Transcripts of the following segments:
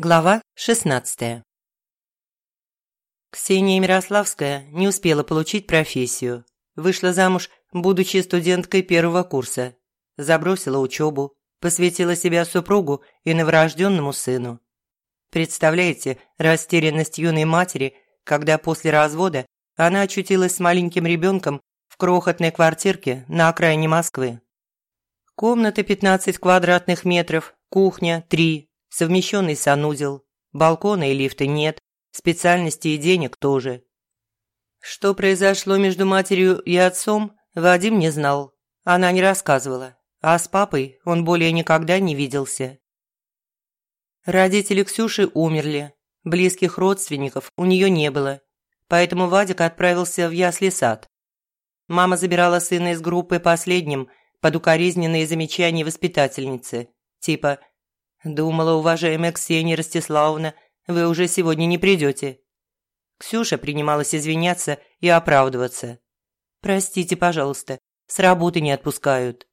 Глава 16 Ксения Мирославская не успела получить профессию. Вышла замуж, будучи студенткой первого курса. Забросила учебу, посвятила себя супругу и новорожденному сыну. Представляете растерянность юной матери, когда после развода она очутилась с маленьким ребенком в крохотной квартирке на окраине Москвы. Комната 15 квадратных метров, кухня 3, совмещенный санузел, балкона и лифта нет, специальностей и денег тоже. Что произошло между матерью и отцом, Вадим не знал. Она не рассказывала, а с папой он более никогда не виделся. Родители Ксюши умерли, близких родственников у нее не было, поэтому Вадик отправился в ясли сад. Мама забирала сына из группы последним под укоризненные замечания воспитательницы, типа Думала, уважаемая Ксения Ростиславовна, вы уже сегодня не придете. Ксюша принималась извиняться и оправдываться. «Простите, пожалуйста, с работы не отпускают».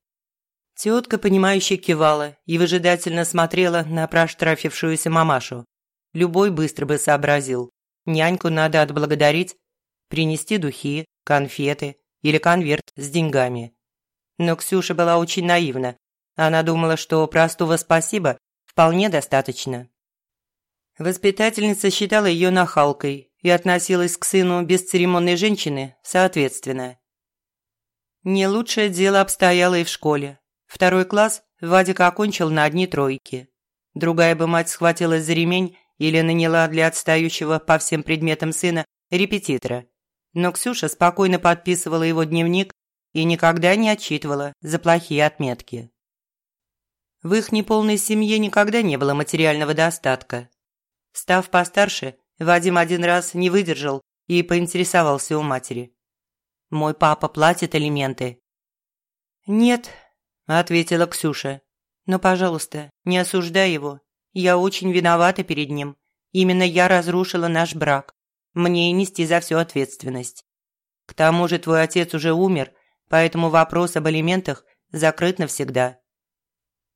Тетка, понимающе кивала и выжидательно смотрела на проштрафившуюся мамашу. Любой быстро бы сообразил. Няньку надо отблагодарить, принести духи, конфеты или конверт с деньгами. Но Ксюша была очень наивна. Она думала, что простого спасибо вполне достаточно. Воспитательница считала ее нахалкой и относилась к сыну бесцеремонной женщины соответственно. Не лучшее дело обстояло и в школе. Второй класс Вадик окончил на одни тройки. Другая бы мать схватилась за ремень или наняла для отстающего по всем предметам сына репетитора. Но Ксюша спокойно подписывала его дневник и никогда не отчитывала за плохие отметки. В их неполной семье никогда не было материального достатка. Став постарше, Вадим один раз не выдержал и поинтересовался у матери. «Мой папа платит алименты?» «Нет», – ответила Ксюша. «Но, пожалуйста, не осуждай его. Я очень виновата перед ним. Именно я разрушила наш брак. Мне и нести за всю ответственность. К тому же твой отец уже умер, поэтому вопрос об алиментах закрыт навсегда.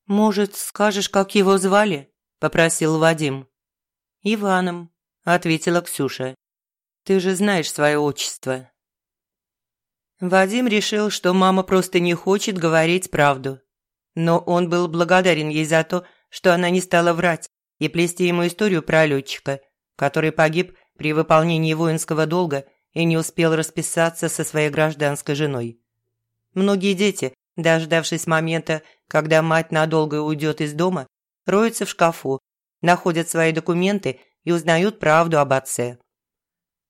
«Может, скажешь, как его звали?» – попросил Вадим. «Иваном», – ответила Ксюша. «Ты же знаешь свое отчество». Вадим решил, что мама просто не хочет говорить правду. Но он был благодарен ей за то, что она не стала врать и плести ему историю про летчика, который погиб при выполнении воинского долга и не успел расписаться со своей гражданской женой. Многие дети, дождавшись момента, когда мать надолго уйдет из дома, роются в шкафу, находят свои документы и узнают правду об отце.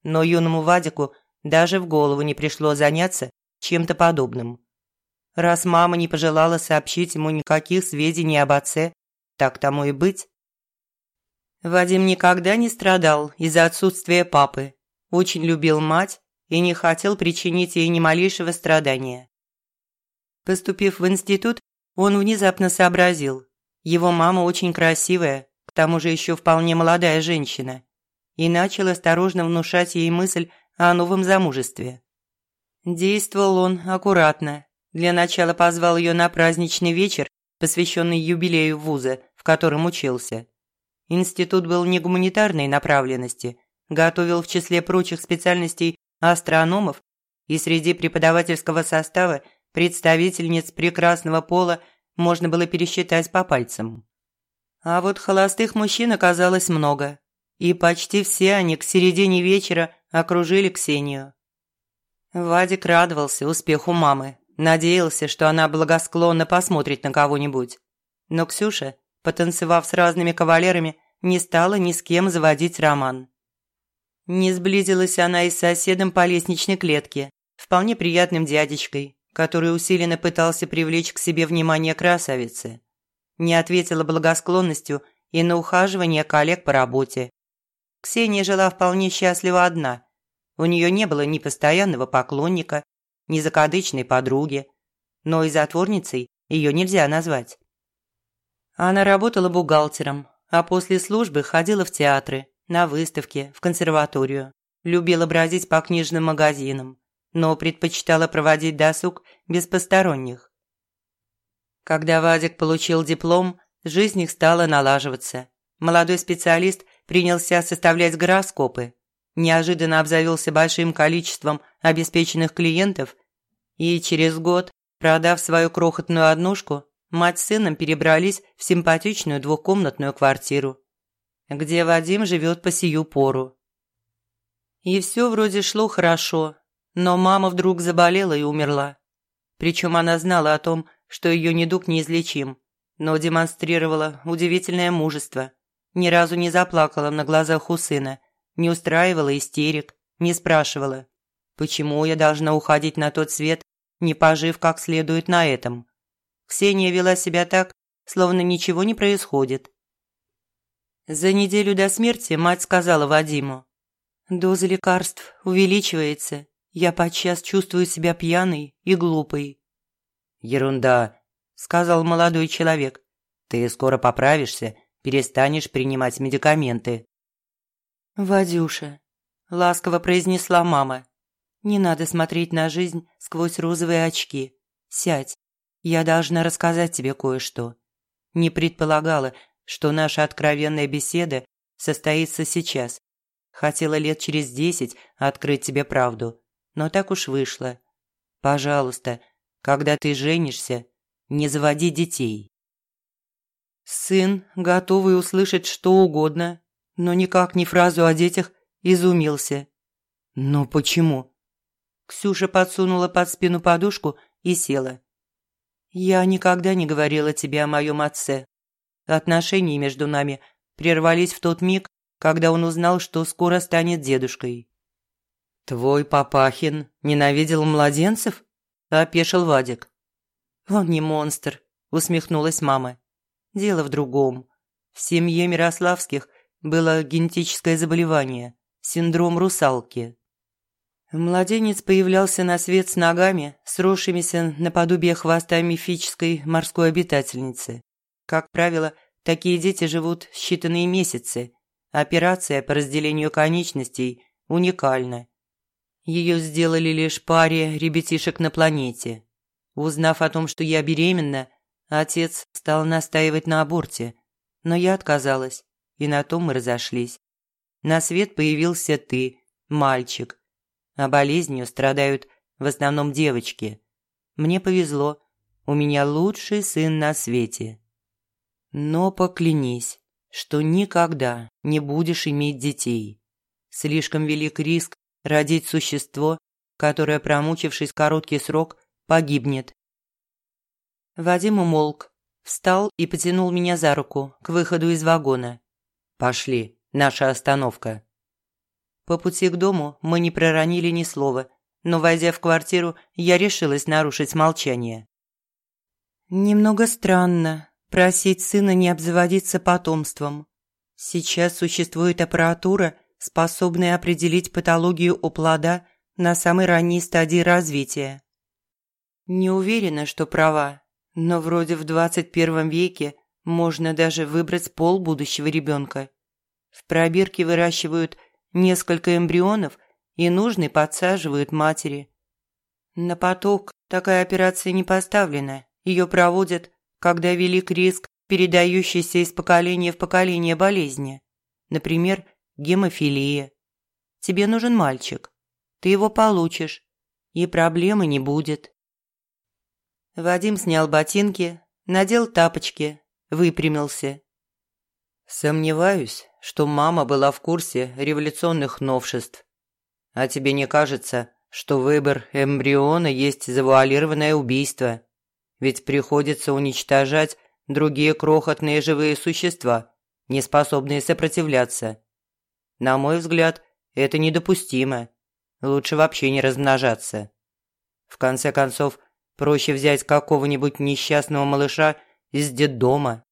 Но юному Вадику даже в голову не пришло заняться чем-то подобным. Раз мама не пожелала сообщить ему никаких сведений об отце, так тому и быть. Вадим никогда не страдал из-за отсутствия папы, очень любил мать и не хотел причинить ей ни малейшего страдания. Поступив в институт, он внезапно сообразил. Его мама очень красивая, к тому же еще вполне молодая женщина. И начал осторожно внушать ей мысль о новом замужестве. Действовал он аккуратно. Для начала позвал ее на праздничный вечер, посвященный юбилею вуза, в котором учился. Институт был не гуманитарной направленности, готовил в числе прочих специальностей астрономов, и среди преподавательского состава Представительниц прекрасного пола можно было пересчитать по пальцам. А вот холостых мужчин оказалось много, и почти все они к середине вечера окружили Ксению. Вадик радовался успеху мамы, надеялся, что она благосклонно посмотрит на кого-нибудь. Но Ксюша, потанцевав с разными кавалерами, не стала ни с кем заводить роман. Не сблизилась она и с соседом по лестничной клетке, вполне приятным дядечкой, который усиленно пытался привлечь к себе внимание красавицы. Не ответила благосклонностью и на ухаживание коллег по работе. Ксения жила вполне счастливо одна. У нее не было ни постоянного поклонника, ни закадычной подруги, но и затворницей ее нельзя назвать. Она работала бухгалтером, а после службы ходила в театры, на выставки, в консерваторию. Любила бродить по книжным магазинам, но предпочитала проводить досуг без посторонних. Когда Вадик получил диплом, жизнь их стала налаживаться. Молодой специалист принялся составлять гороскопы, неожиданно обзавелся большим количеством обеспеченных клиентов и через год, продав свою крохотную однушку, мать с сыном перебрались в симпатичную двухкомнатную квартиру, где Вадим живет по сию пору. И все вроде шло хорошо, но мама вдруг заболела и умерла. Причем она знала о том, что ее недуг неизлечим, но демонстрировала удивительное мужество. Ни разу не заплакала на глазах у сына, не устраивала истерик, не спрашивала, почему я должна уходить на тот свет, не пожив как следует на этом. Ксения вела себя так, словно ничего не происходит. За неделю до смерти мать сказала Вадиму, «Доза лекарств увеличивается, я подчас чувствую себя пьяной и глупой». «Ерунда», – сказал молодой человек. «Ты скоро поправишься, перестанешь принимать медикаменты». «Вадюша», – ласково произнесла мама, – «не надо смотреть на жизнь сквозь розовые очки. Сядь, я должна рассказать тебе кое-что. Не предполагала, что наша откровенная беседа состоится сейчас. Хотела лет через десять открыть тебе правду, но так уж вышло. Пожалуйста, когда ты женишься, не заводи детей. Сын, готовый услышать что угодно, но никак не фразу о детях, изумился. «Но почему?» Ксюша подсунула под спину подушку и села. «Я никогда не говорила тебе о моем отце. Отношения между нами прервались в тот миг, когда он узнал, что скоро станет дедушкой». «Твой Папахин ненавидел младенцев?» – опешил Вадик. «Он не монстр», – усмехнулась мама. «Дело в другом. В семье Мирославских было генетическое заболевание – синдром русалки. Младенец появлялся на свет с ногами, сросшимися наподобие хвоста мифической морской обитательницы. Как правило, такие дети живут считанные месяцы. Операция по разделению конечностей уникальна. Ее сделали лишь паре ребятишек на планете. Узнав о том, что я беременна, отец стал настаивать на аборте, но я отказалась, и на том мы разошлись. На свет появился ты, мальчик. А болезнью страдают в основном девочки. Мне повезло, у меня лучший сын на свете. Но поклянись, что никогда не будешь иметь детей. Слишком велик риск родить существо, которое, промучившись короткий срок, погибнет. Вадим умолк, встал и потянул меня за руку к выходу из вагона. «Пошли, наша остановка». По пути к дому мы не проронили ни слова, но, войдя в квартиру, я решилась нарушить молчание. Немного странно просить сына не обзаводиться потомством. Сейчас существует аппаратура, способная определить патологию у плода на самой ранней стадии развития. Не уверена, что права, но вроде в 21 веке можно даже выбрать пол будущего ребенка. В пробирке выращивают несколько эмбрионов и нужный подсаживают матери. На поток такая операция не поставлена. Ее проводят, когда велик риск, передающийся из поколения в поколение болезни. Например, гемофилия. Тебе нужен мальчик. Ты его получишь, и проблемы не будет. Вадим снял ботинки, надел тапочки, выпрямился. «Сомневаюсь, что мама была в курсе революционных новшеств. А тебе не кажется, что выбор эмбриона есть завуалированное убийство? Ведь приходится уничтожать другие крохотные живые существа, не способные сопротивляться. На мой взгляд, это недопустимо. Лучше вообще не размножаться. В конце концов, Проще взять какого-нибудь несчастного малыша из детдома.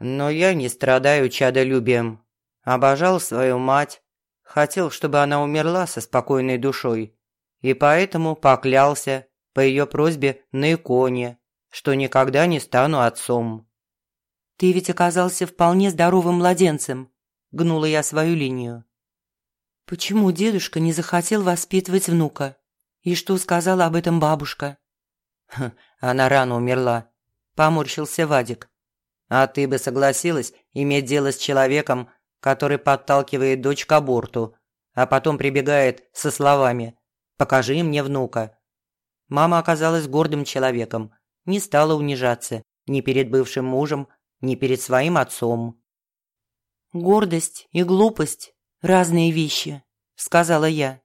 Но я не страдаю чадолюбием. Обожал свою мать. Хотел, чтобы она умерла со спокойной душой. И поэтому поклялся, по ее просьбе, на иконе, что никогда не стану отцом. «Ты ведь оказался вполне здоровым младенцем», – гнула я свою линию. «Почему дедушка не захотел воспитывать внука? И что сказала об этом бабушка?» она рано умерла», – поморщился Вадик. А ты бы согласилась иметь дело с человеком, который подталкивает дочь к аборту, а потом прибегает со словами «Покажи мне внука». Мама оказалась гордым человеком, не стала унижаться ни перед бывшим мужем, ни перед своим отцом. «Гордость и глупость – разные вещи», – сказала я.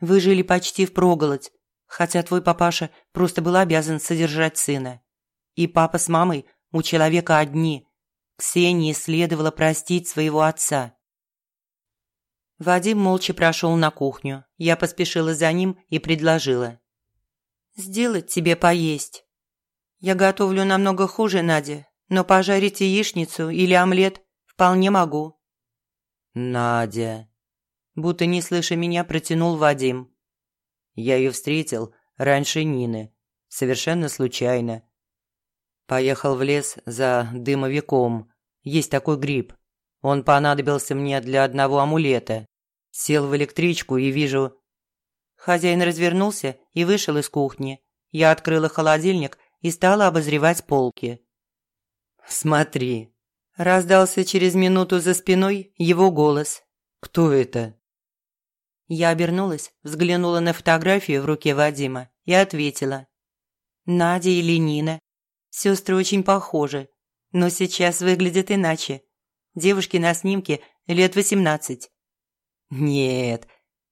«Вы жили почти впроголодь, хотя твой папаша просто был обязан содержать сына. И папа с мамой у человека одни. Ксении следовало простить своего отца. Вадим молча прошел на кухню. Я поспешила за ним и предложила. «Сделать тебе поесть. Я готовлю намного хуже, Надя, но пожарить яичницу или омлет вполне могу». «Надя», будто не слыша меня, протянул Вадим. Я ее встретил раньше Нины, совершенно случайно. Поехал в лес за дымовиком. Есть такой гриб. Он понадобился мне для одного амулета. Сел в электричку и вижу... Хозяин развернулся и вышел из кухни. Я открыла холодильник и стала обозревать полки. «Смотри!» Раздался через минуту за спиной его голос. «Кто это?» Я обернулась, взглянула на фотографию в руке Вадима и ответила. «Надя или Нина. Сестры очень похожи, но сейчас выглядят иначе. Девушке на снимке лет восемнадцать». «Нет,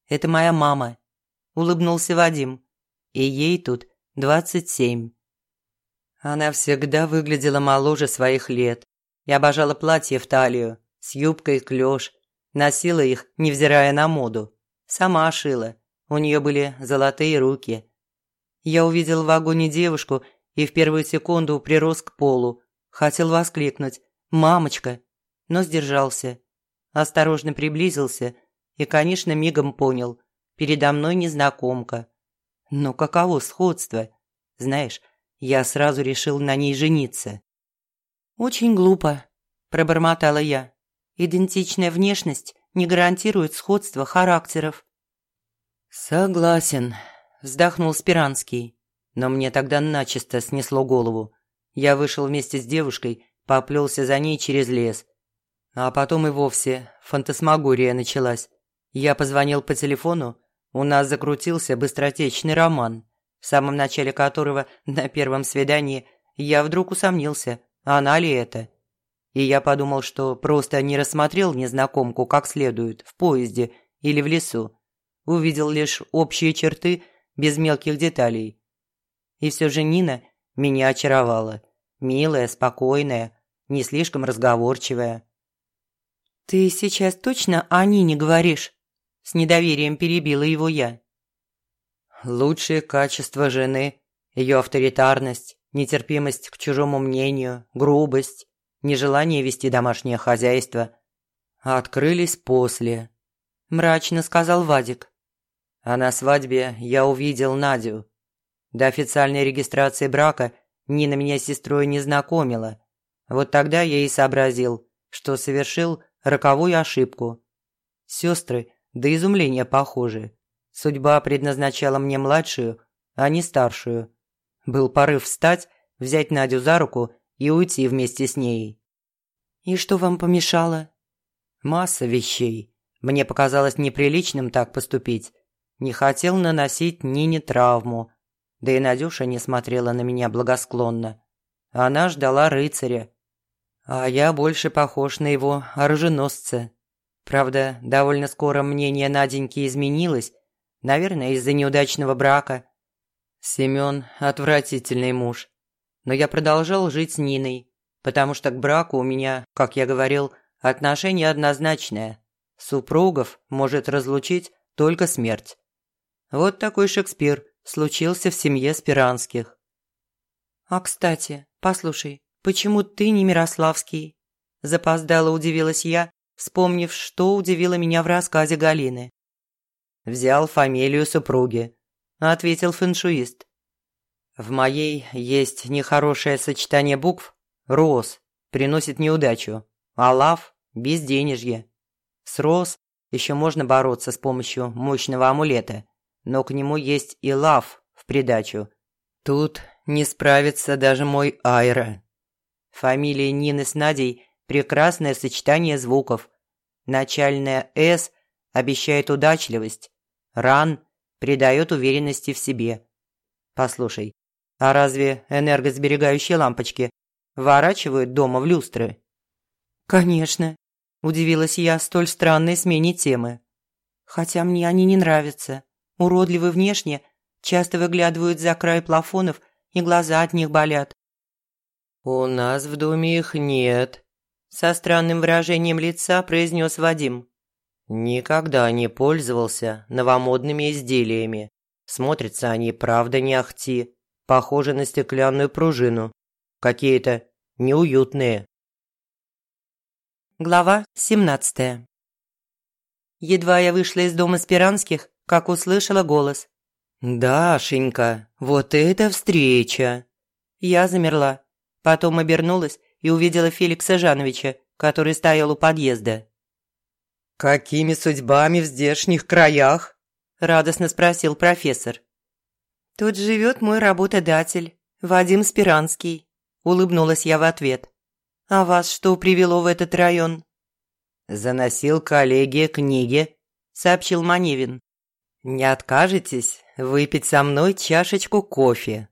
это моя мама», – улыбнулся Вадим. «И ей тут двадцать семь». Она всегда выглядела моложе своих лет и обожала платья в талию, с юбкой клёш, носила их, невзирая на моду. Сама шила. У нее были золотые руки. Я увидел в вагоне девушку и в первую секунду прирос к полу. Хотел воскликнуть «Мамочка!», но сдержался. Осторожно приблизился и, конечно, мигом понял – передо мной незнакомка. Но каково сходство? Знаешь, я сразу решил на ней жениться. «Очень глупо», – пробормотала я. «Идентичная внешность не гарантирует сходство характеров». «Согласен», – вздохнул Спиранский. Но мне тогда начисто снесло голову. Я вышел вместе с девушкой, поплелся за ней через лес. А потом и вовсе фантасмагория началась. Я позвонил по телефону, у нас закрутился быстротечный роман, в самом начале которого на первом свидании я вдруг усомнился, она ли это и я подумал, что просто не рассмотрел незнакомку как следует в поезде или в лесу. Увидел лишь общие черты без мелких деталей. И все же Нина меня очаровала. Милая, спокойная, не слишком разговорчивая. «Ты сейчас точно о Нине говоришь?» С недоверием перебила его я. «Лучшие качества жены, ее авторитарность, нетерпимость к чужому мнению, грубость, нежелание вести домашнее хозяйство. Открылись после. Мрачно сказал Вадик. А на свадьбе я увидел Надю. До официальной регистрации брака Нина меня с сестрой не знакомила. Вот тогда я и сообразил, что совершил роковую ошибку. Сестры до изумления похожи. Судьба предназначала мне младшую, а не старшую. Был порыв встать, взять Надю за руку и уйти вместе с ней. «И что вам помешало?» «Масса вещей. Мне показалось неприличным так поступить. Не хотел наносить Нине травму. Да и Надюша не смотрела на меня благосклонно. Она ждала рыцаря. А я больше похож на его оруженосца. Правда, довольно скоро мнение Наденьки изменилось, наверное, из-за неудачного брака. Семён – отвратительный муж но я продолжал жить с Ниной, потому что к браку у меня, как я говорил, отношение однозначное. Супругов может разлучить только смерть. Вот такой Шекспир случился в семье Спиранских. «А, кстати, послушай, почему ты не Мирославский?» Запоздало удивилась я, вспомнив, что удивило меня в рассказе Галины. «Взял фамилию супруги», – ответил фэншуист. В моей есть нехорошее сочетание букв. Рос приносит неудачу, а лав – безденежье. С Рос еще можно бороться с помощью мощного амулета, но к нему есть и лав в придачу. Тут не справится даже мой Айра. Фамилия Нины с Надей – прекрасное сочетание звуков. Начальная «С» обещает удачливость. «Ран» придает уверенности в себе. Послушай, а разве энергосберегающие лампочки ворачивают дома в люстры? Конечно, удивилась я столь странной смене темы. Хотя мне они не нравятся. Уродливы внешне, часто выглядывают за край плафонов, и глаза от них болят. «У нас в доме их нет», – со странным выражением лица произнес Вадим. «Никогда не пользовался новомодными изделиями. Смотрятся они, правда, не ахти. Похожи на стеклянную пружину. Какие-то неуютные». Глава семнадцатая. Едва я вышла из дома Спиранских, как услышала голос. «Дашенька, вот это встреча!» Я замерла. Потом обернулась и увидела Феликса Жановича, который стоял у подъезда. «Какими судьбами в здешних краях?» – радостно спросил профессор. «Тут живет мой работодатель, Вадим Спиранский», – улыбнулась я в ответ. «А вас что привело в этот район?» «Заносил коллеге книги», – сообщил Маневин. «Не откажетесь выпить со мной чашечку кофе?»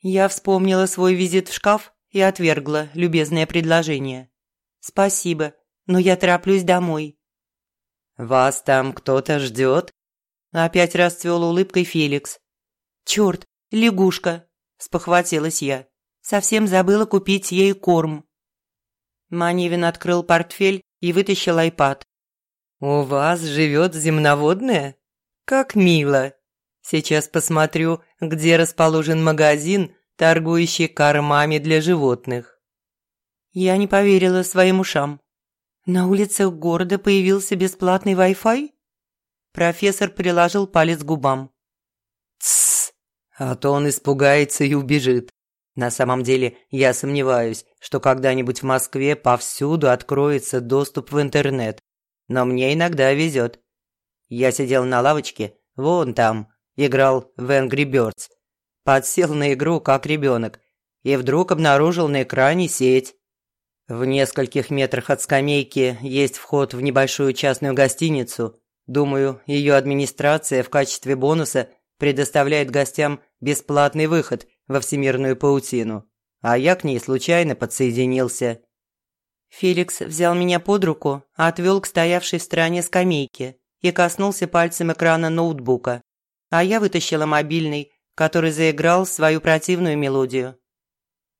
Я вспомнила свой визит в шкаф и отвергла любезное предложение. «Спасибо, но я тороплюсь домой». «Вас там кто-то ждет?» Опять расцвел улыбкой Феликс. «Черт, лягушка!» – спохватилась я. Совсем забыла купить ей корм. Маневин открыл портфель и вытащил айпад. «У вас живет земноводная? Как мило!» Сейчас посмотрю, где расположен магазин, торгующий кормами для животных». Я не поверила своим ушам. На улицах города появился бесплатный Wi-Fi? Профессор приложил палец к губам. «Тссс, а то он испугается и убежит. На самом деле, я сомневаюсь, что когда-нибудь в Москве повсюду откроется доступ в интернет. Но мне иногда везет. Я сидел на лавочке, вон там, играл в Angry Birds. Подсел на игру как ребенок и вдруг обнаружил на экране сеть. В нескольких метрах от скамейки есть вход в небольшую частную гостиницу. Думаю, ее администрация в качестве бонуса предоставляет гостям бесплатный выход во всемирную паутину. А я к ней случайно подсоединился. Феликс взял меня под руку, отвел к стоявшей в стороне скамейке и коснулся пальцем экрана ноутбука а я вытащила мобильный, который заиграл свою противную мелодию.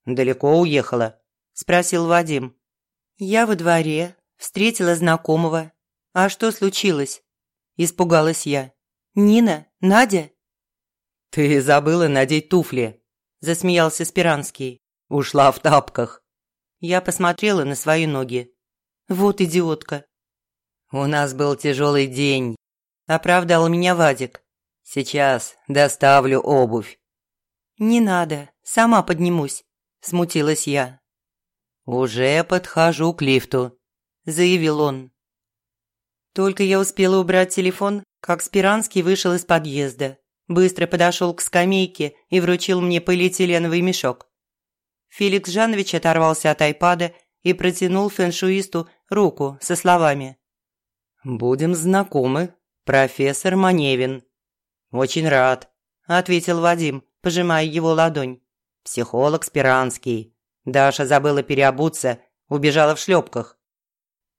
«Далеко уехала?» – спросил Вадим. «Я во дворе, встретила знакомого. А что случилось?» – испугалась я. «Нина? Надя?» «Ты забыла надеть туфли», – засмеялся Спиранский. «Ушла в тапках». Я посмотрела на свои ноги. «Вот идиотка». «У нас был тяжелый день», – оправдал меня Вадик. Сейчас доставлю обувь». «Не надо, сама поднимусь», – смутилась я. «Уже подхожу к лифту», – заявил он. Только я успела убрать телефон, как Спиранский вышел из подъезда, быстро подошел к скамейке и вручил мне полиэтиленовый мешок. Феликс Жанович оторвался от айпада и протянул фэншуисту руку со словами. «Будем знакомы, профессор Маневин». «Очень рад», – ответил Вадим, пожимая его ладонь. «Психолог Спиранский. Даша забыла переобуться, убежала в шлепках».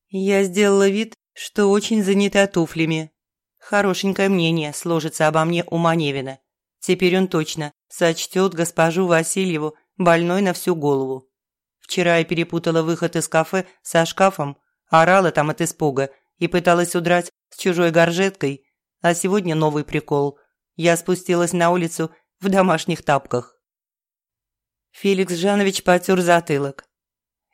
Я сделала вид, что очень занята туфлями. Хорошенькое мнение сложится обо мне у Маневина. Теперь он точно сочтет госпожу Васильеву больной на всю голову. Вчера я перепутала выход из кафе со шкафом, орала там от испуга и пыталась удрать с чужой горжеткой, а сегодня новый прикол. Я спустилась на улицу в домашних тапках. Феликс Жанович потер затылок.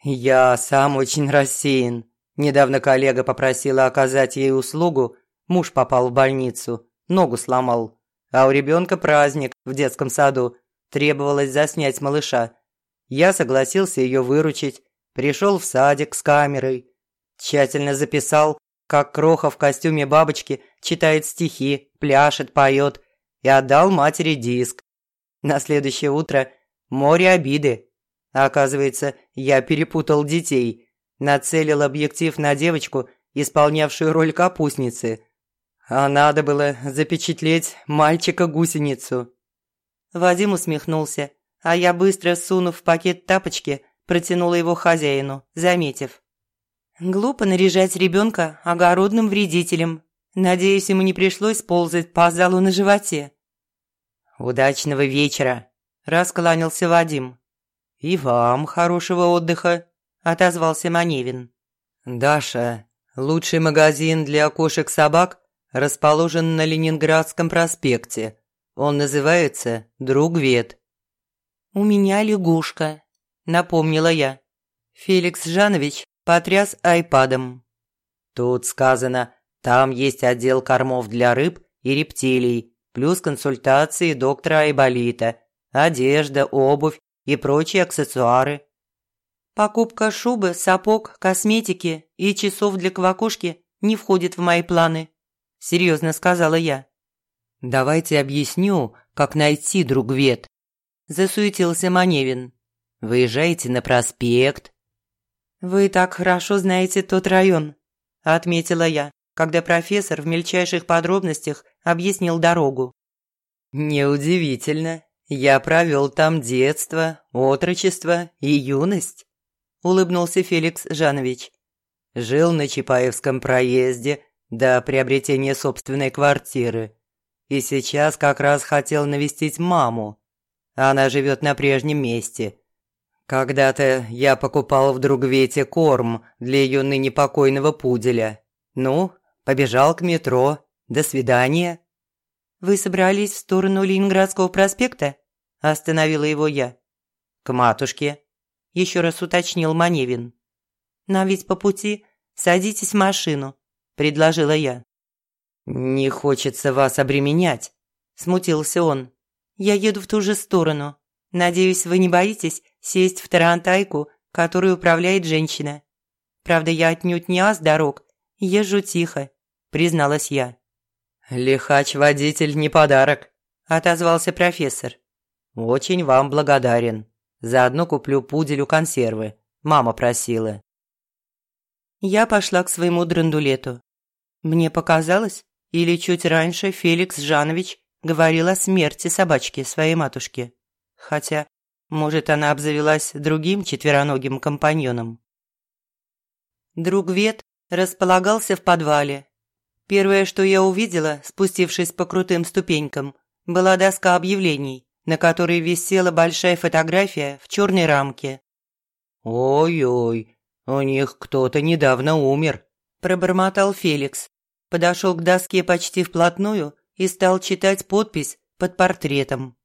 «Я сам очень рассеян. Недавно коллега попросила оказать ей услугу. Муж попал в больницу, ногу сломал. А у ребенка праздник в детском саду. Требовалось заснять малыша. Я согласился ее выручить. Пришел в садик с камерой. Тщательно записал, как Кроха в костюме бабочки читает стихи, пляшет, поет, и отдал матери диск. На следующее утро море обиды. Оказывается, я перепутал детей. Нацелил объектив на девочку, исполнявшую роль капустницы. А надо было запечатлеть мальчика-гусеницу. Вадим усмехнулся, а я, быстро сунув в пакет тапочки, протянула его хозяину, заметив. Глупо наряжать ребенка огородным вредителем. Надеюсь, ему не пришлось ползать по залу на животе. «Удачного вечера!» – раскланялся Вадим. «И вам хорошего отдыха!» – отозвался Маневин. «Даша, лучший магазин для кошек-собак расположен на Ленинградском проспекте. Он называется «Друг Вет». «У меня лягушка», – напомнила я. Феликс Жанович потряс айпадом. «Тут сказано, там есть отдел кормов для рыб и рептилий, плюс консультации доктора Айболита, одежда, обувь и прочие аксессуары. Покупка шубы, сапог, косметики и часов для квакушки не входит в мои планы, серьезно сказала я. Давайте объясню, как найти друг Вет. Засуетился Маневин. Выезжаете на проспект. Вы так хорошо знаете тот район, отметила я когда профессор в мельчайших подробностях объяснил дорогу. «Неудивительно. Я провел там детство, отрочество и юность», – улыбнулся Феликс Жанович. «Жил на Чапаевском проезде до приобретения собственной квартиры. И сейчас как раз хотел навестить маму. Она живет на прежнем месте. Когда-то я покупал в Другвете корм для ее ныне покойного пуделя. Ну, Побежал к метро. До свидания». «Вы собрались в сторону Ленинградского проспекта?» – остановила его я. «К матушке», – еще раз уточнил Маневин. «Нам ведь по пути. Садитесь в машину», – предложила я. «Не хочется вас обременять», – смутился он. «Я еду в ту же сторону. Надеюсь, вы не боитесь сесть в тарантайку, которую управляет женщина. Правда, я отнюдь не ас дорог, езжу тихо, – призналась я. «Лихач-водитель не подарок», – отозвался профессор. «Очень вам благодарен. Заодно куплю пуделю консервы. Мама просила». Я пошла к своему драндулету. Мне показалось, или чуть раньше Феликс Жанович говорил о смерти собачки своей матушки. Хотя, может, она обзавелась другим четвероногим компаньоном. Друг Вет располагался в подвале, Первое, что я увидела, спустившись по крутым ступенькам, была доска объявлений, на которой висела большая фотография в черной рамке. «Ой-ой, у них кто-то недавно умер», – пробормотал Феликс. Подошел к доске почти вплотную и стал читать подпись под портретом.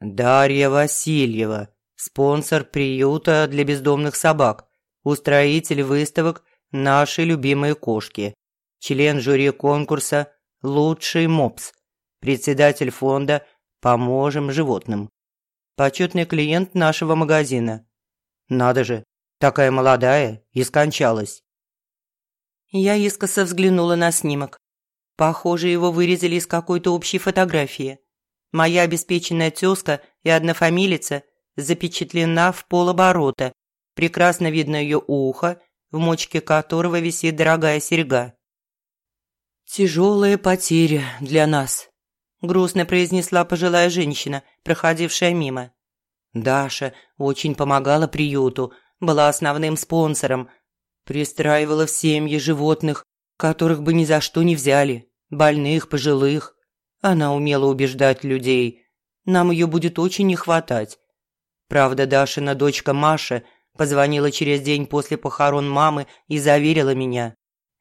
«Дарья Васильева, спонсор приюта для бездомных собак, устроитель выставок «Наши любимые кошки» член жюри конкурса «Лучший мопс», председатель фонда «Поможем животным», почетный клиент нашего магазина. Надо же, такая молодая и скончалась. Я искоса взглянула на снимок. Похоже, его вырезали из какой-то общей фотографии. Моя обеспеченная тезка и однофамилица запечатлена в полоборота. Прекрасно видно ее ухо, в мочке которого висит дорогая серьга. «Тяжелая потеря для нас», – грустно произнесла пожилая женщина, проходившая мимо. Даша очень помогала приюту, была основным спонсором, пристраивала в семьи животных, которых бы ни за что не взяли, больных, пожилых. Она умела убеждать людей. Нам ее будет очень не хватать. Правда, Дашина дочка Маша позвонила через день после похорон мамы и заверила меня,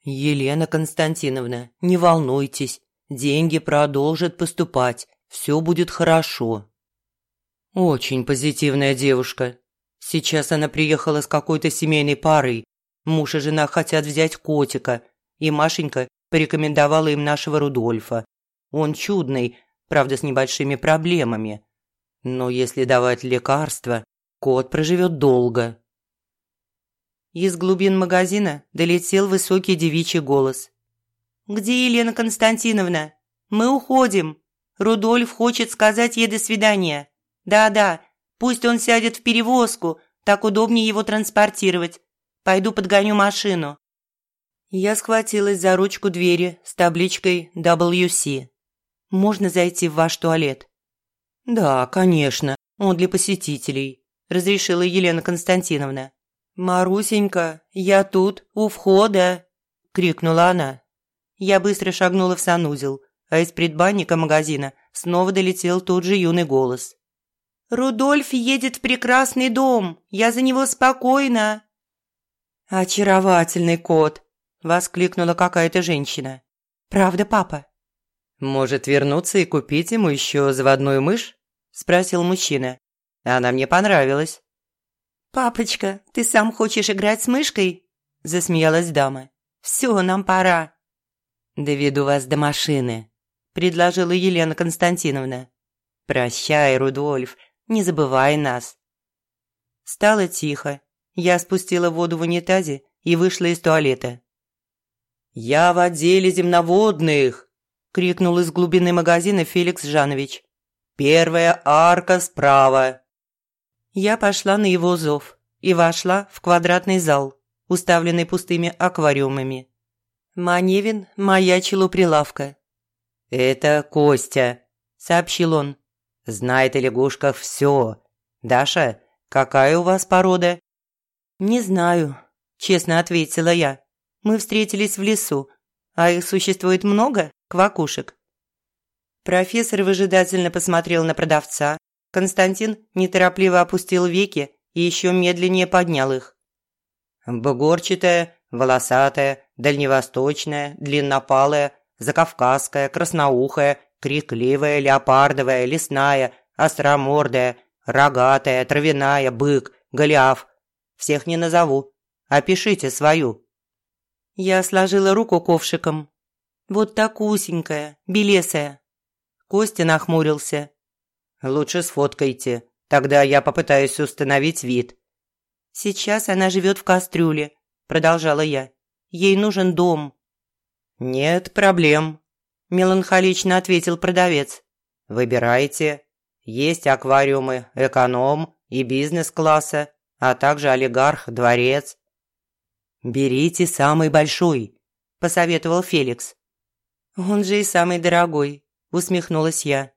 «Елена Константиновна, не волнуйтесь, деньги продолжат поступать, все будет хорошо». Очень позитивная девушка. Сейчас она приехала с какой-то семейной парой. Муж и жена хотят взять котика, и Машенька порекомендовала им нашего Рудольфа. Он чудный, правда, с небольшими проблемами. Но если давать лекарства, кот проживет долго. Из глубин магазина долетел высокий девичий голос. «Где Елена Константиновна? Мы уходим. Рудольф хочет сказать ей до свидания. Да-да, пусть он сядет в перевозку, Так удобнее его транспортировать. Пойду подгоню машину». Я схватилась за ручку двери с табличкой WC. «Можно зайти в ваш туалет?» «Да, конечно, он для посетителей», – разрешила Елена Константиновна. «Марусенька, я тут, у входа!» – крикнула она. Я быстро шагнула в санузел, а из предбанника магазина снова долетел тот же юный голос. «Рудольф едет в прекрасный дом, я за него спокойна!» «Очаровательный кот!» – воскликнула какая-то женщина. «Правда, папа?» «Может, вернуться и купить ему еще заводную мышь?» – спросил мужчина. Она мне понравилась. «Папочка, ты сам хочешь играть с мышкой?» – засмеялась дама. «Все, нам пора». «Доведу вас до машины», – предложила Елена Константиновна. «Прощай, Рудольф, не забывай нас». Стало тихо. Я спустила воду в унитазе и вышла из туалета. «Я в отделе земноводных!» – крикнул из глубины магазина Феликс Жанович. «Первая арка справа!» Я пошла на его зов и вошла в квадратный зал, уставленный пустыми аквариумами. Маневин маячил у прилавка. «Это Костя», – сообщил он. «Знает о лягушках все. Даша, какая у вас порода?» «Не знаю», – честно ответила я. «Мы встретились в лесу. А их существует много, квакушек?» Профессор выжидательно посмотрел на продавца, Константин неторопливо опустил веки и еще медленнее поднял их. «Бугорчатая, волосатая, дальневосточная, длиннопалая, закавказская, красноухая, крикливая, леопардовая, лесная, остромордая, рогатая, травяная, бык, голиаф. Всех не назову. Опишите свою». Я сложила руку ковшиком. «Вот так узенькая, белесая». Костя нахмурился. Лучше сфоткайте, тогда я попытаюсь установить вид». «Сейчас она живет в кастрюле», – продолжала я. «Ей нужен дом». «Нет проблем», – меланхолично ответил продавец. «Выбирайте. Есть аквариумы эконом и бизнес-класса, а также олигарх-дворец». «Берите самый большой», – посоветовал Феликс. «Он же и самый дорогой», – усмехнулась я.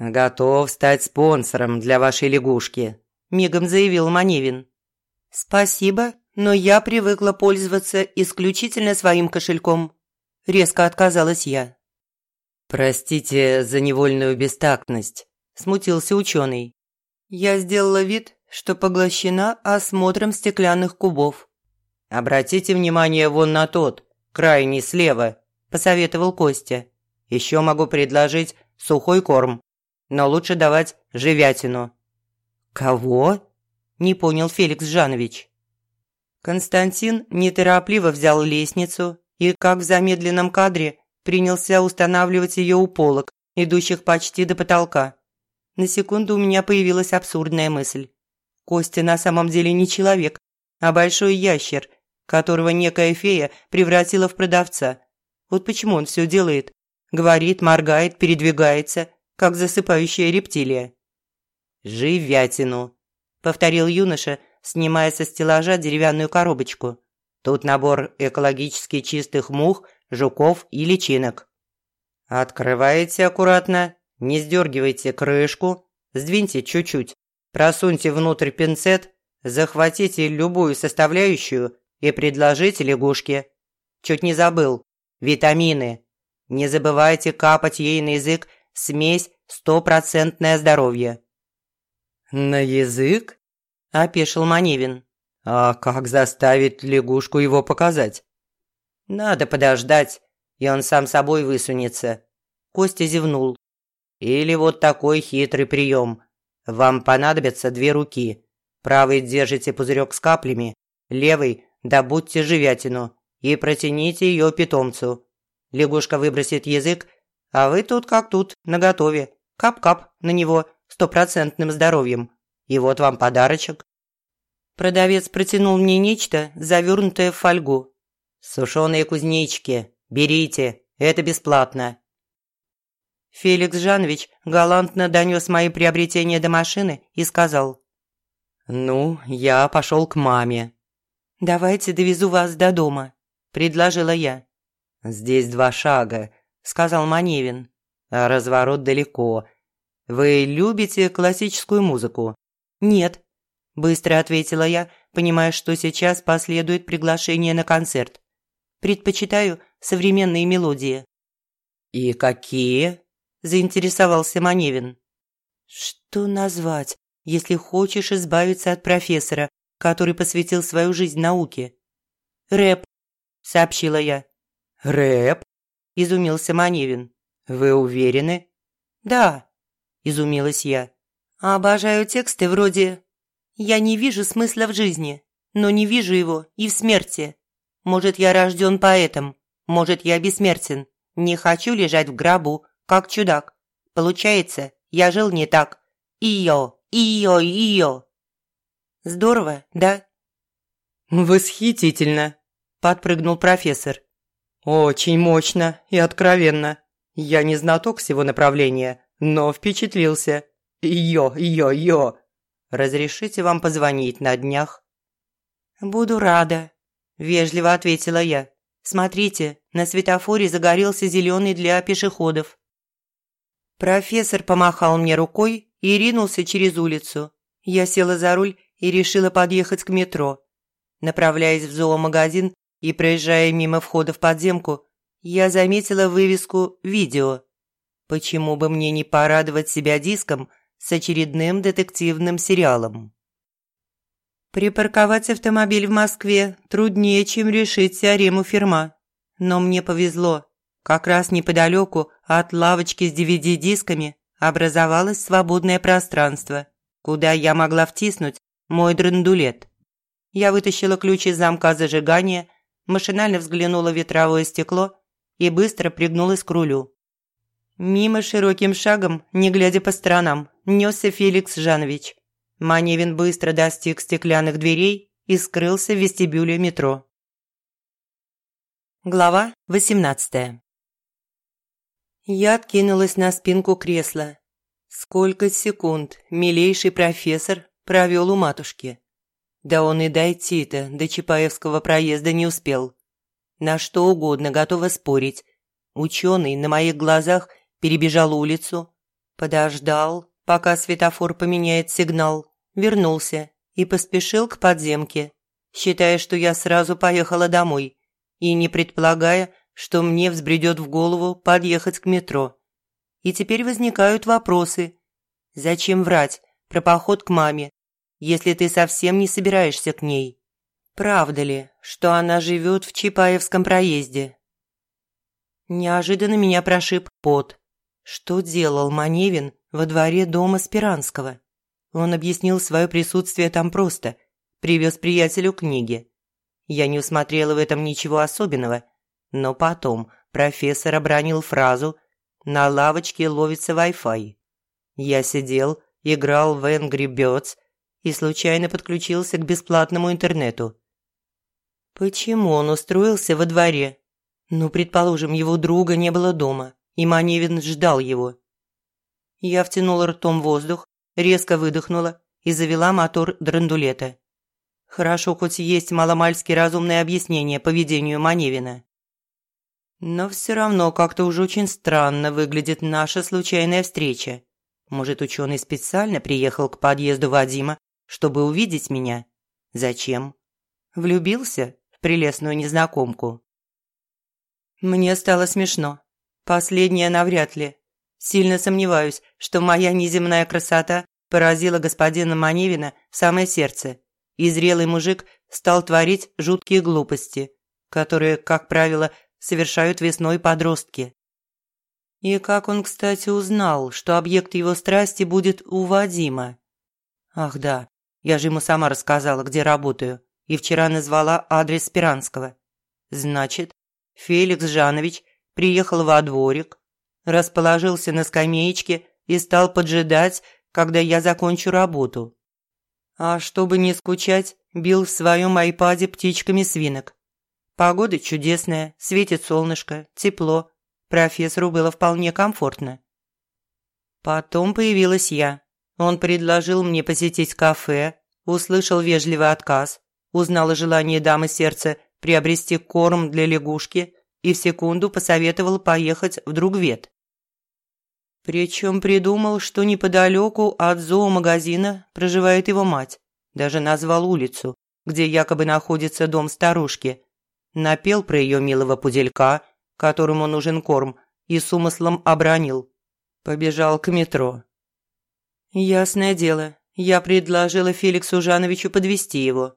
«Готов стать спонсором для вашей лягушки», – мигом заявил Маневин. «Спасибо, но я привыкла пользоваться исключительно своим кошельком», – резко отказалась я. «Простите за невольную бестактность», – смутился ученый. Я сделала вид, что поглощена осмотром стеклянных кубов. «Обратите внимание вон на тот, крайний слева», – посоветовал Костя. «Еще могу предложить сухой корм но лучше давать живятину». «Кого?» – не понял Феликс Жанович. Константин неторопливо взял лестницу и, как в замедленном кадре, принялся устанавливать ее у полок, идущих почти до потолка. На секунду у меня появилась абсурдная мысль. Костя на самом деле не человек, а большой ящер, которого некая фея превратила в продавца. Вот почему он все делает. Говорит, моргает, передвигается – как засыпающая рептилия. «Живятину», – повторил юноша, снимая со стеллажа деревянную коробочку. «Тут набор экологически чистых мух, жуков и личинок». «Открываете аккуратно, не сдергивайте крышку, сдвиньте чуть-чуть, просуньте внутрь пинцет, захватите любую составляющую и предложите лягушке. Чуть не забыл. Витамины. Не забывайте капать ей на язык смесь стопроцентное здоровье». «На язык?» – опешил Маневин. «А как заставить лягушку его показать?» «Надо подождать, и он сам собой высунется». Костя зевнул. «Или вот такой хитрый прием. Вам понадобятся две руки. Правой держите пузырек с каплями, левой добудьте живятину и протяните ее питомцу. Лягушка выбросит язык а вы тут как тут, наготове. Кап-кап на него стопроцентным здоровьем. И вот вам подарочек». Продавец протянул мне нечто, завернутое в фольгу. «Сушеные кузнечики. Берите. Это бесплатно». Феликс Жанович галантно донес мои приобретения до машины и сказал. «Ну, я пошел к маме». «Давайте довезу вас до дома», – предложила я. «Здесь два шага», – сказал Маневин. «А разворот далеко. Вы любите классическую музыку?» «Нет», – быстро ответила я, понимая, что сейчас последует приглашение на концерт. «Предпочитаю современные мелодии». «И какие?» – заинтересовался Маневин. «Что назвать, если хочешь избавиться от профессора, который посвятил свою жизнь науке?» «Рэп», – сообщила я. «Рэп?» – изумился Маневин. «Вы уверены?» «Да», – изумилась я. «Обожаю тексты вроде «Я не вижу смысла в жизни, но не вижу его и в смерти. Может, я рожден поэтом, может, я бессмертен. Не хочу лежать в гробу, как чудак. Получается, я жил не так. Ио, ио, ио». «Здорово, да?» «Восхитительно!» – подпрыгнул профессор. «Очень мощно и откровенно. Я не знаток всего направления, но впечатлился. Йо, йо, йо. Разрешите вам позвонить на днях?» «Буду рада», – вежливо ответила я. «Смотрите, на светофоре загорелся зеленый для пешеходов». Профессор помахал мне рукой и ринулся через улицу. Я села за руль и решила подъехать к метро. Направляясь в зоомагазин и проезжая мимо входа в подземку, я заметила вывеску «Видео». Почему бы мне не порадовать себя диском с очередным детективным сериалом? Припарковать автомобиль в Москве труднее, чем решить теорему Ферма. Но мне повезло. Как раз неподалеку от лавочки с DVD-дисками образовалось свободное пространство, куда я могла втиснуть мой драндулет. Я вытащила ключ из замка зажигания, машинально взглянула в ветровое стекло и быстро пригнулась к рулю. Мимо широким шагом, не глядя по сторонам, несся Феликс Жанович. Маневин быстро достиг стеклянных дверей и скрылся в вестибюле метро. Глава 18 Я откинулась на спинку кресла. Сколько секунд милейший профессор провел у матушки. Да он и дойти-то до Чапаевского проезда не успел. На что угодно готова спорить. Ученый на моих глазах перебежал улицу, подождал, пока светофор поменяет сигнал, вернулся и поспешил к подземке, считая, что я сразу поехала домой и не предполагая, что мне взбредет в голову подъехать к метро. И теперь возникают вопросы. Зачем врать про поход к маме, если ты совсем не собираешься к ней. Правда ли, что она живет в Чапаевском проезде? Неожиданно меня прошиб пот. Что делал Маневин во дворе дома Спиранского? Он объяснил свое присутствие там просто. Привез приятелю книги. Я не усмотрела в этом ничего особенного. Но потом профессор обронил фразу «На лавочке ловится Wi-Fi». Я сидел, играл в Angry Birds и случайно подключился к бесплатному интернету. Почему он устроился во дворе? Ну, предположим, его друга не было дома, и Маневин ждал его. Я втянула ртом воздух, резко выдохнула и завела мотор драндулета. Хорошо, хоть есть маломальски разумное объяснение поведению Маневина. Но все равно как-то уже очень странно выглядит наша случайная встреча. Может, ученый специально приехал к подъезду Вадима чтобы увидеть меня. Зачем? Влюбился в прелестную незнакомку? Мне стало смешно. Последнее навряд ли. Сильно сомневаюсь, что моя неземная красота поразила господина Маневина в самое сердце, и зрелый мужик стал творить жуткие глупости, которые, как правило, совершают весной подростки. И как он, кстати, узнал, что объект его страсти будет у Вадима? Ах да, я же ему сама рассказала, где работаю, и вчера назвала адрес Спиранского. Значит, Феликс Жанович приехал во дворик, расположился на скамеечке и стал поджидать, когда я закончу работу. А чтобы не скучать, бил в своем айпаде птичками свинок. Погода чудесная, светит солнышко, тепло. Профессору было вполне комфортно. Потом появилась я. Он предложил мне посетить кафе, услышал вежливый отказ, узнал о желании дамы сердца приобрести корм для лягушки и в секунду посоветовал поехать в Другвет. Причем придумал, что неподалеку от зоомагазина проживает его мать. Даже назвал улицу, где якобы находится дом старушки. Напел про ее милого пуделька, которому нужен корм, и с умыслом обронил. Побежал к метро. Ясное дело, я предложила Феликсу Жановичу подвести его.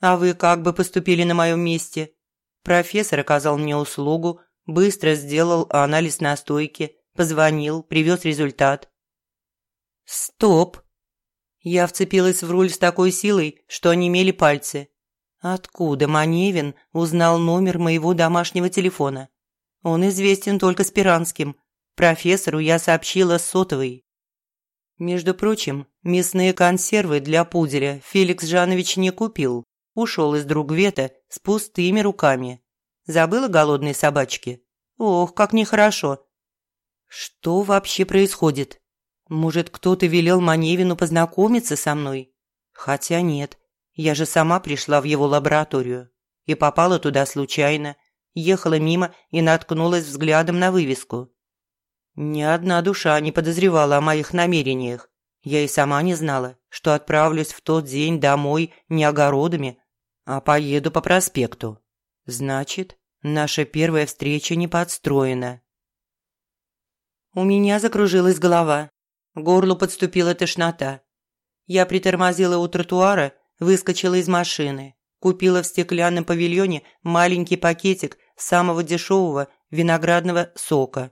А вы как бы поступили на моем месте? Профессор оказал мне услугу, быстро сделал анализ настойки, позвонил, привез результат. Стоп! Я вцепилась в руль с такой силой, что онемели пальцы. Откуда Маневин узнал номер моего домашнего телефона? Он известен только Спиранским. Профессору я сообщила сотовый. Между прочим, мясные консервы для пуделя Феликс Жанович не купил. Ушел из Другвета с пустыми руками. Забыла голодные собачки? Ох, как нехорошо. Что вообще происходит? Может, кто-то велел Маневину познакомиться со мной? Хотя нет, я же сама пришла в его лабораторию и попала туда случайно, ехала мимо и наткнулась взглядом на вывеску. Ни одна душа не подозревала о моих намерениях. Я и сама не знала, что отправлюсь в тот день домой не огородами, а поеду по проспекту. Значит, наша первая встреча не подстроена. У меня закружилась голова. Горлу подступила тошнота. Я притормозила у тротуара, выскочила из машины, купила в стеклянном павильоне маленький пакетик самого дешевого виноградного сока.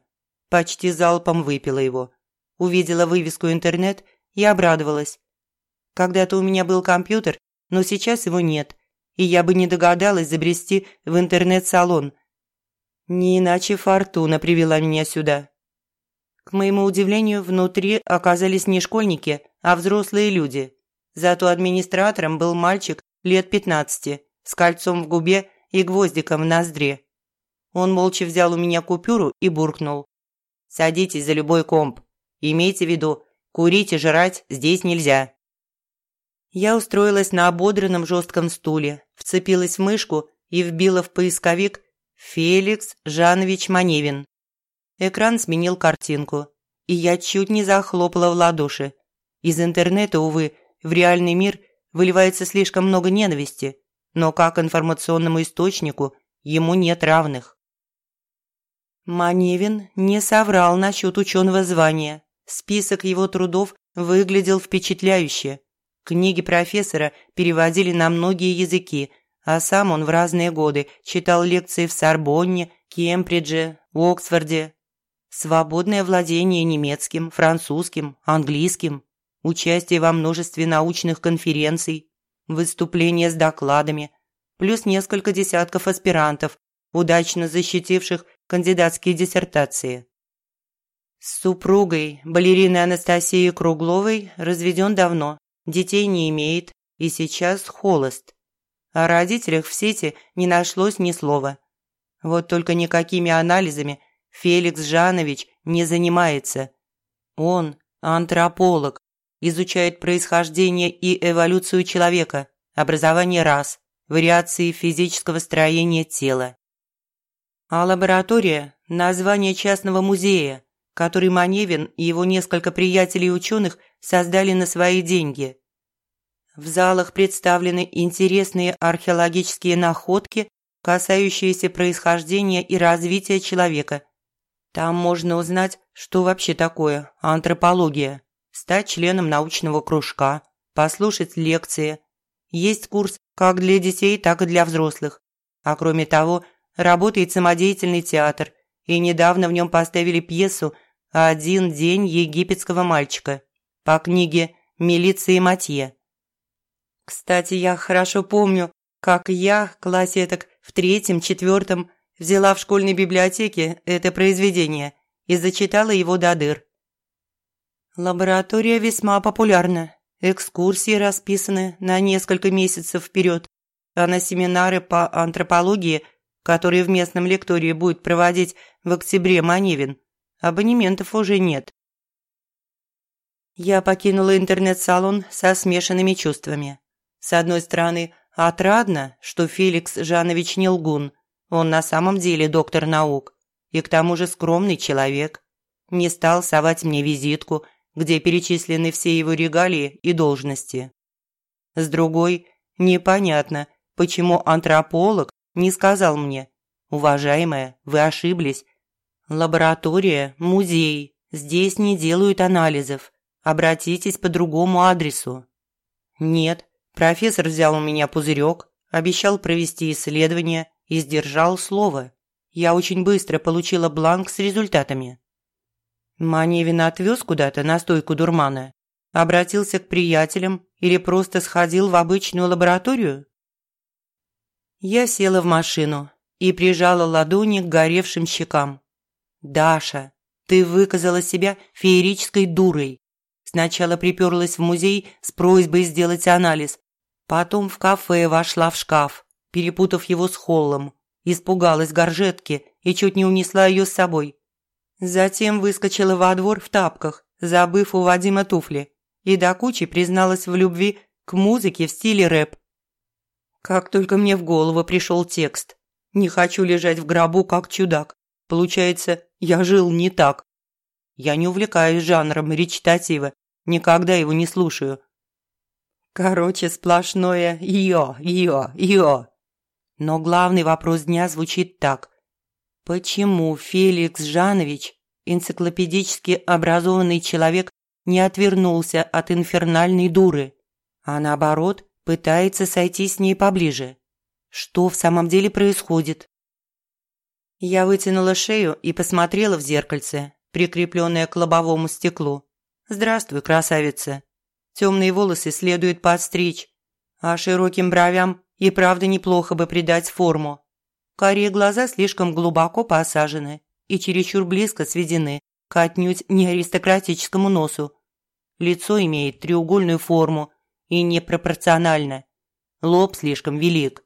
Почти залпом выпила его. Увидела вывеску «Интернет» и обрадовалась. Когда-то у меня был компьютер, но сейчас его нет – и я бы не догадалась забрести в интернет-салон. Не иначе фортуна привела меня сюда. К моему удивлению, внутри оказались не школьники, а взрослые люди. Зато администратором был мальчик лет пятнадцати, с кольцом в губе и гвоздиком в ноздре. Он молча взял у меня купюру и буркнул. «Садитесь за любой комп. Имейте в виду, курить и жрать здесь нельзя». Я устроилась на ободранном жестком стуле, вцепилась в мышку и вбила в поисковик «Феликс Жанович Маневин». Экран сменил картинку, и я чуть не захлопала в ладоши. Из интернета, увы, в реальный мир выливается слишком много ненависти, но как информационному источнику ему нет равных. Маневин не соврал насчет ученого звания. Список его трудов выглядел впечатляюще. Книги профессора переводили на многие языки, а сам он в разные годы читал лекции в Сорбонне, Кембридже, Оксфорде. Свободное владение немецким, французским, английским, участие во множестве научных конференций, выступления с докладами, плюс несколько десятков аспирантов, удачно защитивших кандидатские диссертации. С супругой, балериной Анастасией Кругловой, разведен давно, детей не имеет и сейчас холост. О родителях в сети не нашлось ни слова. Вот только никакими анализами Феликс Жанович не занимается. Он антрополог, изучает происхождение и эволюцию человека, образование рас, вариации физического строения тела. А лаборатория – название частного музея, который Маневин и его несколько приятелей-ученых создали на свои деньги. В залах представлены интересные археологические находки, касающиеся происхождения и развития человека. Там можно узнать, что вообще такое антропология, стать членом научного кружка, послушать лекции. Есть курс как для детей, так и для взрослых. А кроме того, работает самодеятельный театр, и недавно в нем поставили пьесу «Один день египетского мальчика» по книге «Милиции Матье». Кстати, я хорошо помню, как я в классе так в третьем-четвертом взяла в школьной библиотеке это произведение и зачитала его до дыр. Лаборатория весьма популярна. Экскурсии расписаны на несколько месяцев вперед, а на семинары по антропологии, которые в местном лектории будет проводить в октябре Маневин, абонементов уже нет. Я покинула интернет-салон со смешанными чувствами. С одной стороны, отрадно, что Феликс Жанович не лгун. Он на самом деле доктор наук. И к тому же скромный человек. Не стал совать мне визитку, где перечислены все его регалии и должности. С другой, непонятно, почему антрополог не сказал мне, «Уважаемая, вы ошиблись. Лаборатория, музей, здесь не делают анализов. Обратитесь по другому адресу». Нет, профессор взял у меня пузырек, обещал провести исследование и сдержал слово. Я очень быстро получила бланк с результатами. Маневин отвез куда-то настойку дурмана, обратился к приятелям или просто сходил в обычную лабораторию? Я села в машину и прижала ладони к горевшим щекам. «Даша, ты выказала себя феерической дурой. Сначала приперлась в музей с просьбой сделать анализ, потом в кафе вошла в шкаф, перепутав его с холлом, испугалась горжетки и чуть не унесла ее с собой. Затем выскочила во двор в тапках, забыв у Вадима туфли, и до кучи призналась в любви к музыке в стиле рэп. Как только мне в голову пришел текст «Не хочу лежать в гробу, как чудак», получается, я жил не так. Я не увлекаюсь жанром речитатива, никогда его не слушаю. Короче, сплошное «йо, йо, йо». Но главный вопрос дня звучит так. Почему Феликс Жанович, энциклопедически образованный человек, не отвернулся от инфернальной дуры, а наоборот пытается сойти с ней поближе? Что в самом деле происходит? Я вытянула шею и посмотрела в зеркальце, прикрепленное к лобовому стеклу. «Здравствуй, красавица!» Темные волосы следует подстричь, а широким бровям и правда неплохо бы придать форму. Карие глаза слишком глубоко посажены и чересчур близко сведены к отнюдь не аристократическому носу. Лицо имеет треугольную форму и непропорционально. Лоб слишком велик.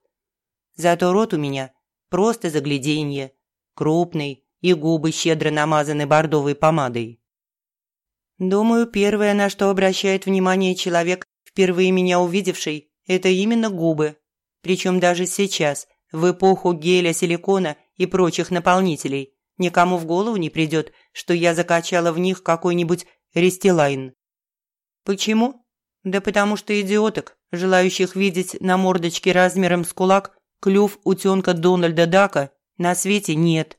Зато рот у меня просто загляденье, крупный и губы щедро намазаны бордовой помадой. Думаю, первое, на что обращает внимание человек, впервые меня увидевший, это именно губы. Причем даже сейчас, в эпоху геля, силикона и прочих наполнителей, никому в голову не придет, что я закачала в них какой-нибудь рестилайн. Почему? Да потому что идиоток, желающих видеть на мордочке размером с кулак клюв утенка Дональда Дака, на свете нет.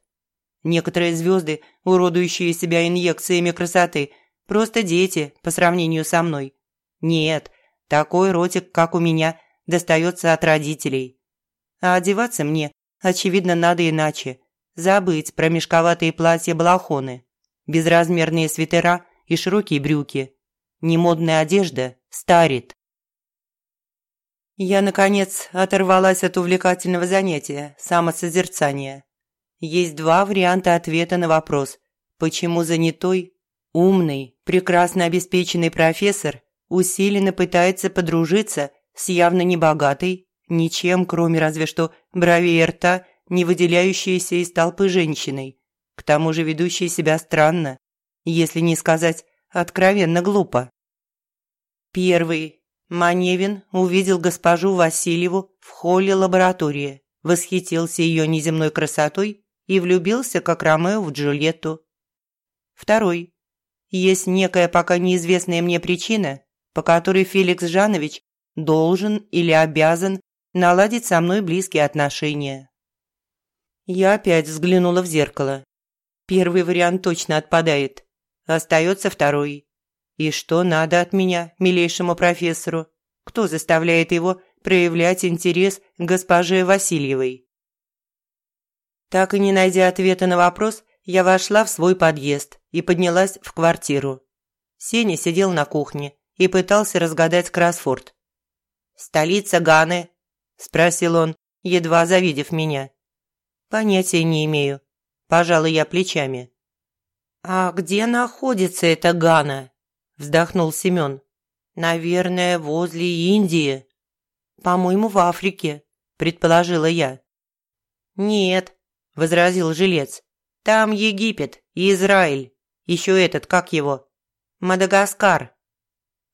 Некоторые звезды, уродующие себя инъекциями красоты, просто дети по сравнению со мной. Нет, такой ротик, как у меня – достается от родителей. А одеваться мне, очевидно, надо иначе. Забыть про мешковатые платья-балахоны, безразмерные свитера и широкие брюки. Немодная одежда старит. Я, наконец, оторвалась от увлекательного занятия – самосозерцания. Есть два варианта ответа на вопрос, почему занятой, умный, прекрасно обеспеченный профессор усиленно пытается подружиться с явно небогатой, ничем, кроме разве что бровей и рта, не выделяющейся из толпы женщиной, к тому же ведущей себя странно, если не сказать откровенно глупо. Первый. Маневин увидел госпожу Васильеву в холле лаборатории, восхитился ее неземной красотой и влюбился, как Ромео в Джульетту. Второй. Есть некая пока неизвестная мне причина, по которой Феликс Жанович должен или обязан наладить со мной близкие отношения. Я опять взглянула в зеркало. Первый вариант точно отпадает. Остается второй. И что надо от меня, милейшему профессору? Кто заставляет его проявлять интерес к госпоже Васильевой? Так и не найдя ответа на вопрос, я вошла в свой подъезд и поднялась в квартиру. Сеня сидел на кухне и пытался разгадать кроссфорд. «Столица Ганы?» – спросил он, едва завидев меня. «Понятия не имею», – пожала я плечами. «А где находится эта Гана?» – вздохнул Семен. «Наверное, возле Индии». «По-моему, в Африке», – предположила я. «Нет», – возразил жилец. «Там Египет и Израиль. Еще этот, как его? Мадагаскар».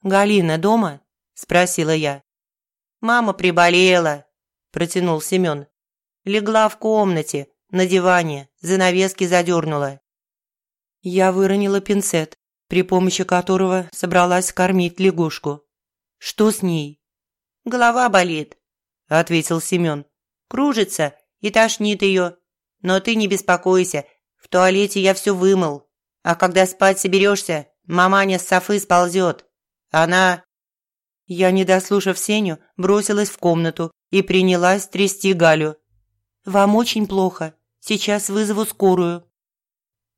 «Галина дома?» – спросила я. «Мама приболела», – протянул Семен. «Легла в комнате, на диване, занавески задернула». Я выронила пинцет, при помощи которого собралась кормить лягушку. «Что с ней?» «Голова болит», – ответил Семен. «Кружится и тошнит ее. Но ты не беспокойся, в туалете я все вымыл. А когда спать соберешься, маманя с Софы сползет. Она я, не дослушав Сеню, бросилась в комнату и принялась трясти Галю. «Вам очень плохо. Сейчас вызову скорую».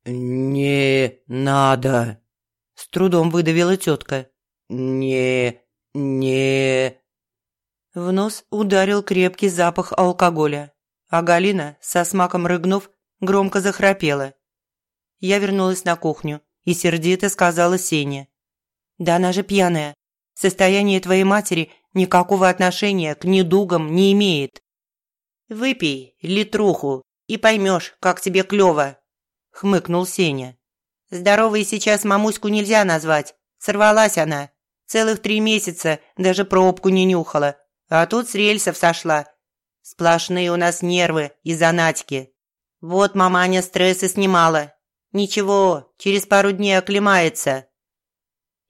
«Не надо», – с трудом выдавила тетка. «Не, не...» В нос ударил крепкий запах алкоголя, а Галина, со смаком рыгнув, громко захрапела. Я вернулась на кухню и сердито сказала Сене. «Да она же пьяная. Состояние твоей матери никакого отношения к недугам не имеет. Выпей литруху и поймешь, как тебе клёво, хмыкнул Сеня. Здоровой сейчас мамуську нельзя назвать. Сорвалась она. Целых три месяца даже пробку не нюхала. А тут с рельсов сошла. Сплошные у нас нервы из-за Надьки. Вот маманя стрессы снимала. Ничего, через пару дней оклемается.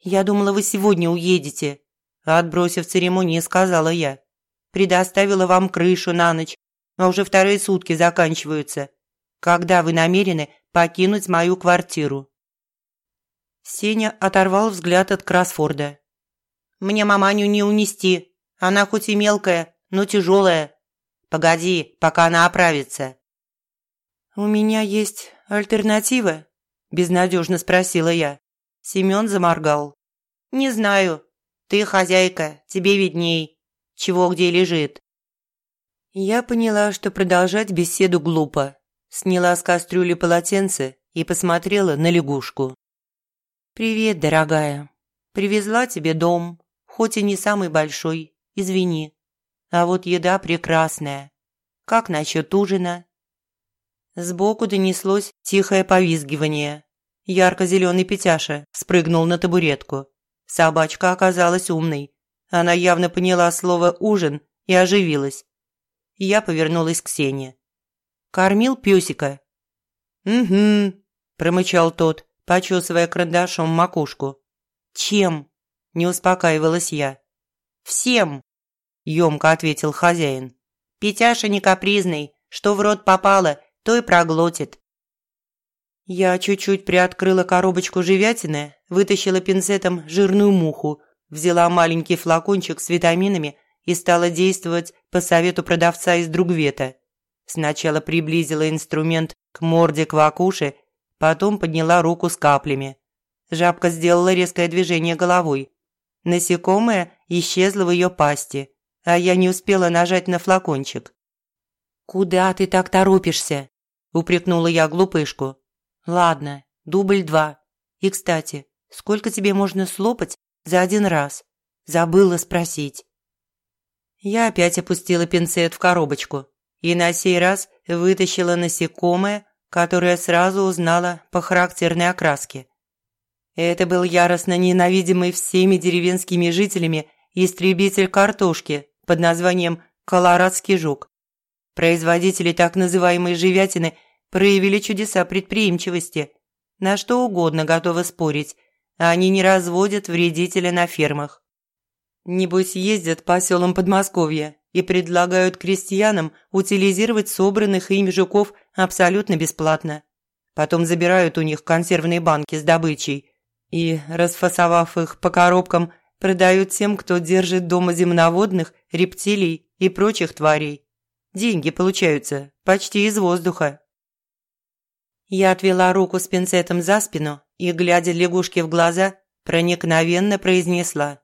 «Я думала, вы сегодня уедете», – отбросив церемонии, сказала я. «Предоставила вам крышу на ночь, а уже вторые сутки заканчиваются. Когда вы намерены покинуть мою квартиру?» Сеня оторвал взгляд от кроссфорда. «Мне маманю не унести. Она хоть и мелкая, но тяжелая. Погоди, пока она оправится». «У меня есть альтернатива?» – безнадежно спросила я. Семен заморгал. «Не знаю. Ты хозяйка, тебе видней. Чего где лежит?» Я поняла, что продолжать беседу глупо. Сняла с кастрюли полотенце и посмотрела на лягушку. «Привет, дорогая. Привезла тебе дом, хоть и не самый большой, извини. А вот еда прекрасная. Как насчет ужина?» Сбоку донеслось тихое повизгивание. Ярко-зеленый Петяша спрыгнул на табуретку. Собачка оказалась умной. Она явно поняла слово «ужин» и оживилась. Я повернулась к Сене. «Кормил пёсика?» «Угу», – промычал тот, почесывая карандашом макушку. «Чем?» – не успокаивалась я. «Всем», – ёмко ответил хозяин. «Петяша не капризный, что в рот попало, то и проглотит. Я чуть-чуть приоткрыла коробочку живятины, вытащила пинцетом жирную муху, взяла маленький флакончик с витаминами и стала действовать по совету продавца из Другвета. Сначала приблизила инструмент к морде квакуши, потом подняла руку с каплями. Жабка сделала резкое движение головой. Насекомое исчезло в ее пасти, а я не успела нажать на флакончик. «Куда ты так торопишься?» – упрекнула я глупышку. Ладно, дубль два. И, кстати, сколько тебе можно слопать за один раз? Забыла спросить. Я опять опустила пинцет в коробочку и на сей раз вытащила насекомое, которое сразу узнала по характерной окраске. Это был яростно ненавидимый всеми деревенскими жителями истребитель картошки под названием «Колорадский жук». Производители так называемой живятины проявили чудеса предприимчивости. На что угодно готовы спорить, они не разводят вредителя на фермах. Небось ездят по селам Подмосковья и предлагают крестьянам утилизировать собранных ими жуков абсолютно бесплатно. Потом забирают у них консервные банки с добычей и, расфасовав их по коробкам, продают тем, кто держит дома земноводных, рептилий и прочих тварей. Деньги получаются почти из воздуха. Я отвела руку с пинцетом за спину и, глядя лягушке в глаза, проникновенно произнесла.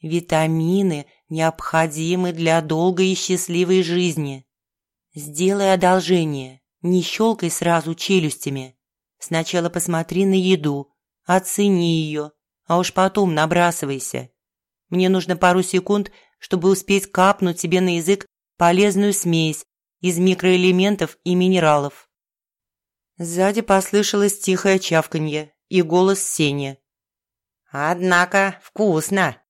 «Витамины необходимы для долгой и счастливой жизни. Сделай одолжение, не щелкай сразу челюстями. Сначала посмотри на еду, оцени ее, а уж потом набрасывайся. Мне нужно пару секунд, чтобы успеть капнуть себе на язык полезную смесь из микроэлементов и минералов. Сзади послышалось тихое чавканье и голос Сени. «Однако вкусно!»